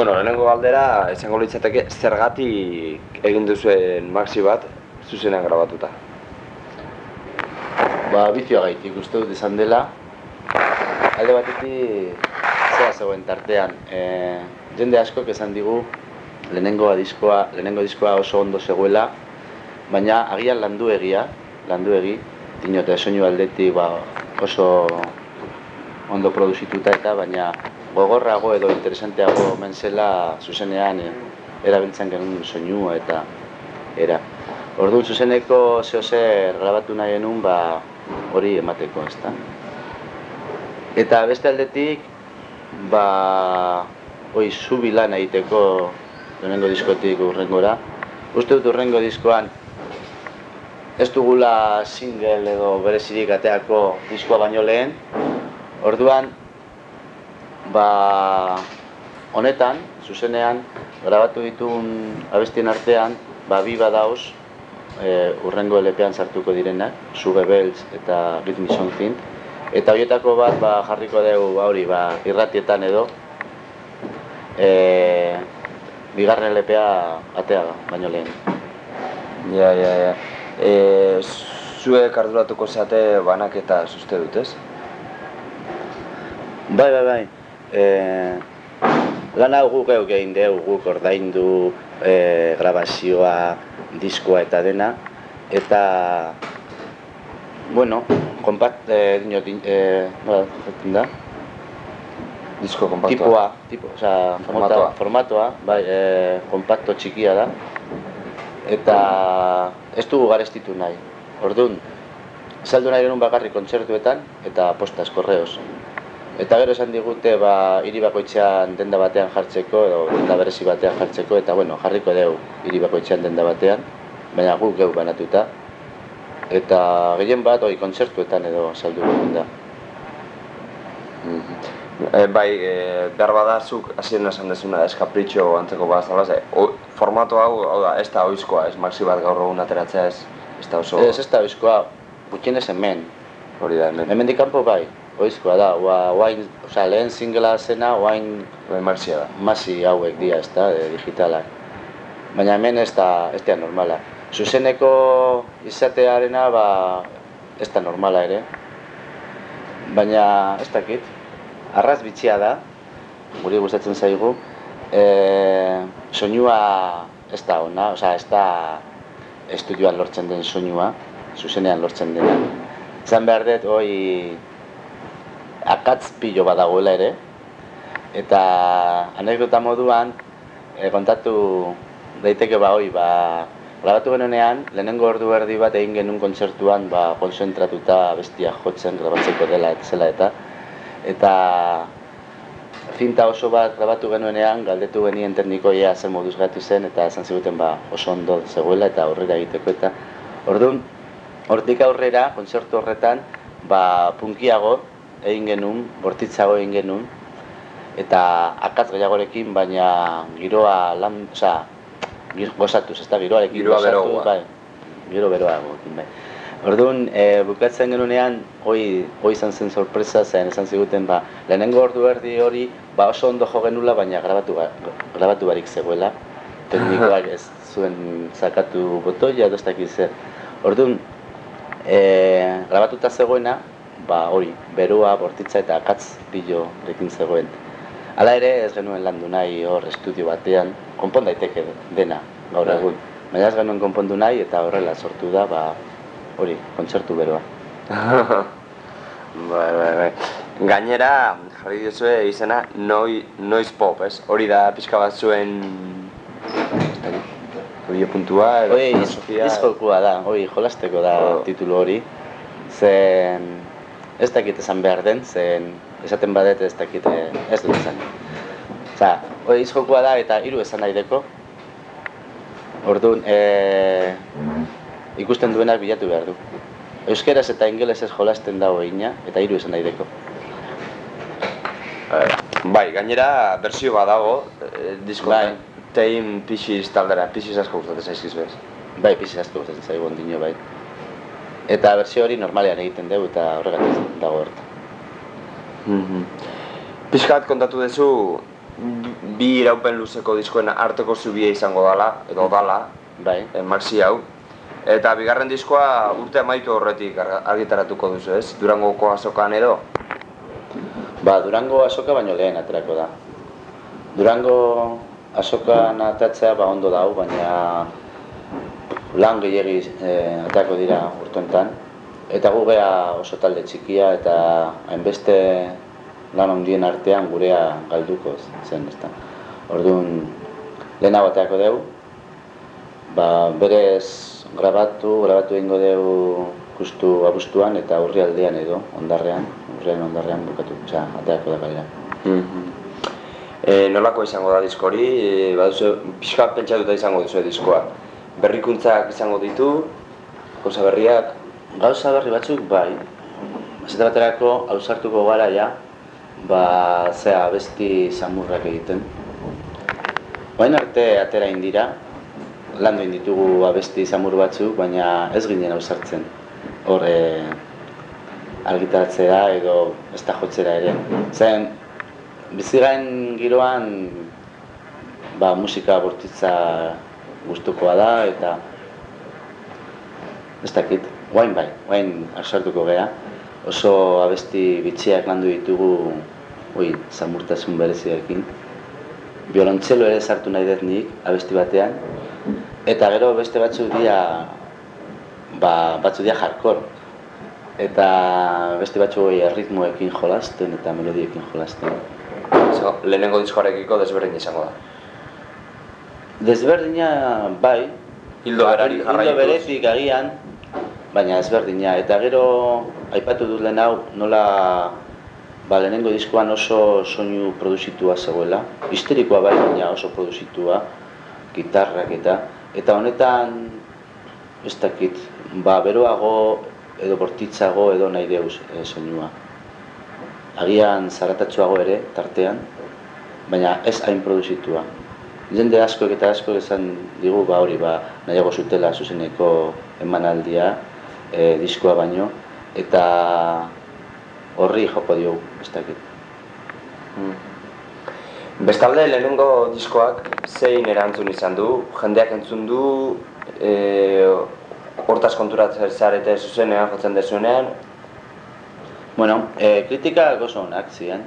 Bueno, lehenengo galdera, esango litzateke, zergatik egin duzuen maxi bat zuzenean grabatuta. Ba, bizioa gaitik uste dut izan dela. Alde batetik, zera zegoen tartean. E, jende askok esan digu lehenengo diskoa, lehenengo diskoa oso ondo zegoela, baina agian landu egia, landu egi, dino eta soinu aldetik ba, oso ondo produzituta eta baina gogorrago edo interesanteago omen zela zuzenean e, erabiltzen genuen soinua eta era. Orduan zuzeneko zeo zer grabatu nahi genuen ba, hori emateko, ezta. Eta beste aldetik, ba, hoi zubi lan egiteko lehenengo diskotik urrengora. Uste dut urrengo diskoan ez dugula single edo berezirik ateako diskoa baino lehen. Orduan, ba, honetan, zuzenean, grabatu ditun abestien artean, ba, bi badauz, e, urrengo LP-an sartuko direnak, Sube Belts eta Rhythm Something. Eta horietako bat ba, jarriko dugu ba, hori, ba, irratietan edo, e, bigarren LP-a atea baino lehen. Ja, ja, ja. E, zuek arduratuko zate banaketa uste dut, ez? Bai, bai, bai. E, lan hau guk euk egin dugu, guk ordaindu e, grabazioa, diskoa eta dena. Eta, bueno, kompakt, e, dino, e, nola, da? Disko kompaktua. Tipoa, tipo, osea, Formatoa. mota- formatoa, bai, e, kompakto txikia da. Eta ez dugu garestitu nahi. Orduan, saldu nahi genuen bakarrik kontzertuetan eta postas, korreos. Eta gero esan digute, ba, hiri bakoitzean denda batean jartzeko, edo denda berezi batean jartzeko, eta bueno, jarriko dugu hiri bakoitzean denda batean, baina guk geu banatuta. Eta gehien bat, hori kontzertuetan edo saldu genuen da. E, bai, e, behar bada zuk hasien esan dezuna eskapritxo antzeko bat zala, ze, o, formato hau, hau da, ez da oizkoa, ez maxi bat gaur egun ateratzea ez, ez da oso Ez, ez da bizkoa, gutxienez hemen, hori da hemen. Hemendik kanpo bai, oizkoa da, oa, oain, osea, lehen singlea zena, oain Bai, maxia da. masi hauek dira, ez da, de digitalak. Baina hemen ez da, ez da normala. Zuzeneko izatearena, ba, ez da normala ere. Baina, ez dakit, arraz bitxia da, guri gustatzen zaigu, e, soinua ez da ona, osea, ez da estudioan lortzen den soinua, zuzenean lortzen dena. Zan behar dut, hoi, akatz pilo badagoela ere, eta anekdota moduan, e, kontatu daiteke ba hoi, ba, grabatu genuenean, lehenengo ordu erdi bat egin genuen kontzertuan, ba, konzentratuta bestia jotzen grabatzeko dela eta zela eta, eta zinta oso bat grabatu genuenean, galdetu genien teknikoia zer moduz gatu zen, eta esan ziguten ba, oso ondo zegoela eta aurrera egiteko eta Orduan, hortik aurrera, kontzertu horretan, ba, punkiago egin genuen, bortitzago egin genuen, eta akatz gehiagorekin, baina giroa lan, osea, gir, gozatuz, ez da, giroarekin Giroa gozatu, bai, giro beroagoekin, bai. Orduan, e, bukatzen genunean, hoi, hoi izan zen sorpresa, zen esan ziguten, ba, lehenengo ordu erdi hori, ba oso ondo jo genula, baina grabatu, ba- grabatu barik zegoela. Teknikoak ez zuen zakatu botoia, dakit zer. Orduan, e, grabatuta zegoena, ba hori, beroa, bortitza eta akatz bilo rekin zegoen. Hala ere, ez genuen landu nahi hor estudio batean, konpon daiteke dena gaur Bai. egun. Baina ez genuen konpondu nahi eta horrela sortu da, ba, hori, kontzertu beroa. bai, bai, bai. Gainera, jarri diozue izena noi, noise pop, ez? Hori da pixka bat zuen... Hori puntua, edo Hoi, filosofia... da, hoi, jolasteko da Oh. titulu hori. Zen, ez dakit esan behar den, zen, esaten badet ez dakit eh, ez dut esan. Osa, hoi izjokua da eta hiru esan nahi deko. Orduan, e, ikusten duenak bilatu behar du. Euskeraz eta ingelesez jolasten dago egina, eta hiru esan nahi deko. Eh, Bai, gainera bersio badago, eh, disko Bai. tein pixiz taldera, pixiz asko gustatzen zaizkiz bez. Bai, pixi asko gustatzen zaigu ondino, bai. Eta bersio hori normalean egiten dugu eta horregatik dago horta. Mhm. Pixkat kontatu duzu, bi iraupen luzeko diskoen arteko zubia izango dala, edo dala, Bai. e, maxi hau. Eta bigarren diskoa urte amaitu horretik ar- argitaratuko duzu ez? Durangoko azokan edo? Ba, Durango azoka baino lehen aterako da. Durango azokan atatzea ba ondo dau, baina lan gehiagi eh, aterako dira urtontan. Eta gu gea oso talde txikia eta hainbeste lan handien artean gurea galduko zen, ezta. Orduan, lehenago aterako dugu, ba, berez grabatu, grabatu egingo dugu justu abuztuan eta urri aldean edo, ondarrean, urriaren ondarrean bukatu, osea, aterako da kalera. E, nolako izango da diskori, e, baduzu, pixka pentsatuta izango duzu diskoa. Berrikuntzak izango ditu, gauza berriak, Gauza berri batzuk, bai, esate baterako ausartuko gara ja, ba, zea, abesti samurrak egiten. Baina arte atera indira, landu ditugu abesti samur batzuk, baina ez ginen ausartzen. Hor, e, argitaratzea edo ez da jotzera ere. Zen, bizigain giroan, ba, musika bortitza gustukoa da, eta ez dakit, guain bai, guain ausartuko gea. Oso abesti bitxiak landu ditugu, oi, zamurtasun bereziarekin. Biolontxelo ere sartu nahi dut nik, abesti batean. Eta gero beste batzuk dira, ba, batzuk dira hardcore. Eta beste batzuk oi, erritmoekin jolasten eta melodiekin jolasten. Zo, lehenengo diskoarekiko desberdin izango da. Desberdina, bai, Hildo berari Hildo berezik agian, baina ezberdina. Eta gero, aipatu dut lehen hau, nola ba, lehenengo diskoan oso soinu produzitua zegoela. Histerikoa bai, baina oso produzitua, gitarrak eta. Eta honetan, ez dakit, ba, beroago edo bortitzago edo nahi deuz e, soinua. Agian zaratatsuago ere, tartean, baina ez hain produzitua. Jende askoek eta askoek esan digu ba hori ba nahiago zutela zuzeneko emanaldia e, diskoa baino eta horri joko diogu, ez dakit. Bestalde lehenengo diskoak zein erantzun izan du, jendeak entzun du, e, hortaz konturatzen zarete zuzenean, jotzen dezuenean, Bueno, e, kritikak oso onak ziren,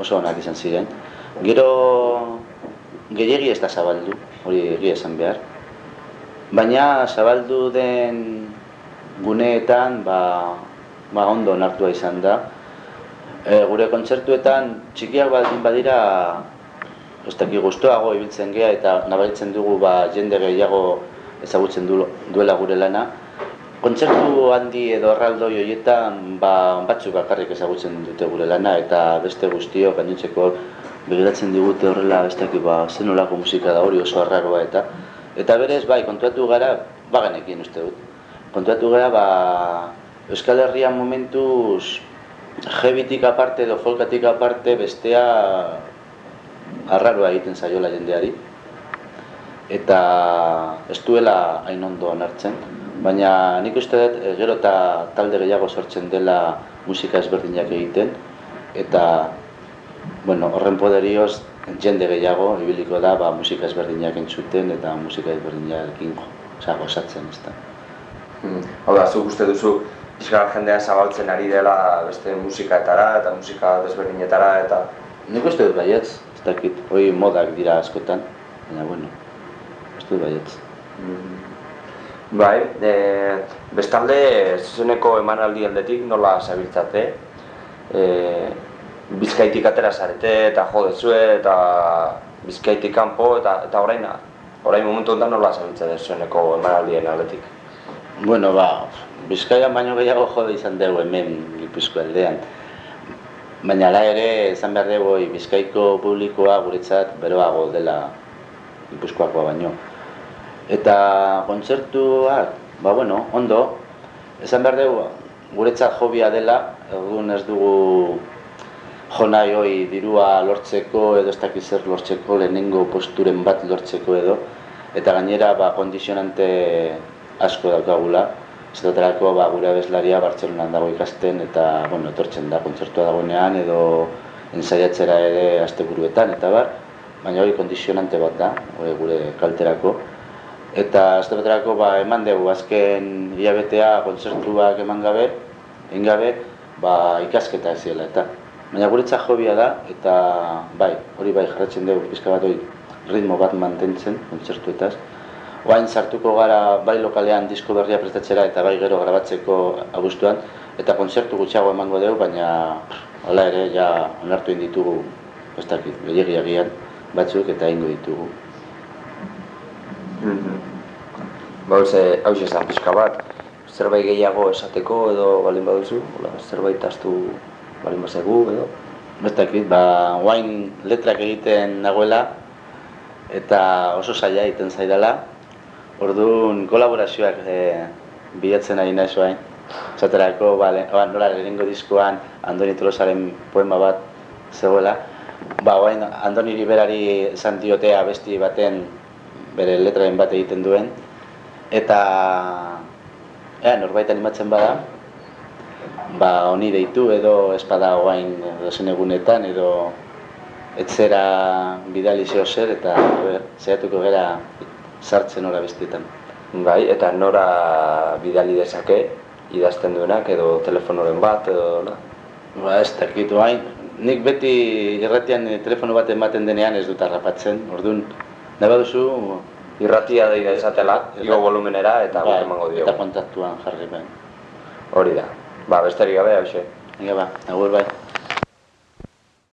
oso onak izan ziren. Gero gehiegi ez da zabaldu, hori egia esan behar. Baina zabaldu den guneetan ba, ba ondo onartua izan da. E, gure kontzertuetan txikiak baldin badira ez daki gustoago ibiltzen gea eta nabaritzen dugu ba, jende gehiago ezagutzen du, duela gure lana. Kontzertu handi edo erraldoi horietan ba, batzuk bakarrik ezagutzen dute gure lana eta beste guztiok gainontzeko begiratzen digute horrela dakit ba, zen nolako musika da hori oso arraroa eta eta berez bai kontuatu gara bagenekin uste dut. Kontuatu gara ba, Euskal Herrian momentuz jebitik aparte edo folkatik aparte bestea arraroa egiten zaiola jendeari eta ez duela hain ondo onartzen. Baina nik uste dut eh, gero eta talde gehiago sortzen dela musika ezberdinak egiten eta bueno, horren poderioz jende gehiago ibiliko da ba, musika ezberdinak entzuten eta musika ezberdinarekin osea, gozatzen ez da. Mm. Hau da, zuk uste duzu pixka jendea zabaltzen ari dela beste musikaetara eta musika desberdinetara eta Nik uste dut baietz, ez dakit, hori modak dira askotan, baina bueno, uste dut baietz. Bai, e, bestalde zuzeneko emanaldi aldetik nola zabiltzate? E, bizkaitik atera zarete eta jo dezue eta bizkaitik kanpo eta, eta orain, orain momentu honetan nola zabiltzate zuzeneko emanaldien aldetik? Bueno, ba, Bizkaian baino gehiago jode izan dugu hemen Gipuzko aldean. Baina ala ere, esan behar dugu, Bizkaiko publikoa guretzat beroago dela Gipuzkoakoa baino. Eta kontzertuak, ba bueno, ondo, esan behar dugu, guretzat jobia dela, egun ez dugu jonai hoi dirua lortzeko edo ez dakiz zer lortzeko, lehenengo posturen bat lortzeko edo, eta gainera ba, kondizionante asko daukagula, dutelako ba, gure abeslaria Bartzelonan dago ikasten eta bueno, etortzen da kontzertua dagoenean edo ensaiatzera ere asteburuetan eta bar, baina hori kondizionante bat da, gure, gure kalterako. Eta azte baterako ba, eman dugu azken hilabetea kontzertuak eman gabe, egin gabe, ba, ikasketa ez ziela, eta baina guretzat jobia da, eta bai, hori bai jarratzen dugu pizka bat hori ritmo bat mantentzen kontzertuetaz. Oain sartuko gara bai lokalean disko berria prestatzera eta bai gero grabatzeko abuztuan, eta kontzertu gutxiago emango dugu, baina hala ere ja onartu ditugu, ez dakit, gehiagiagian batzuk eta egingo ditugu. Ba, hauze, hauze esan pixka bat, zerbait gehiago esateko edo balin baduzu, zerbait astu balin bazegu edo. Dakit, ba, guain letrak egiten nagoela eta oso zaila egiten zaidala. Orduan kolaborazioak e, bilatzen ari nahi zuain. Zaterako, ba, le, ba, nola lehenengo diskoan Andoni Tolosaren poema bat zegoela. Ba, guain Andoni Riberari esan diotea besti baten bere letraren bat egiten duen. Eta ea, norbait animatzen bada, ba, honi deitu edo espada guain dozen egunetan edo etzera bidali zeo zer eta ber, zehatuko gara sartzen ora bestetan. Bai, eta nora bidali dezake, idazten duenak edo telefonoren bat edo na? Ba, ez dakit hain. Nik beti irratian telefono bat ematen denean ez dut harrapatzen. Orduan, nahi baduzu... Irratia da esatela, igo volumenera eta bat emango diogu. Eta kontaktuan jarri bai. Hori da. Ba, besterik gabe, hauxe. Venga ba, agur bai.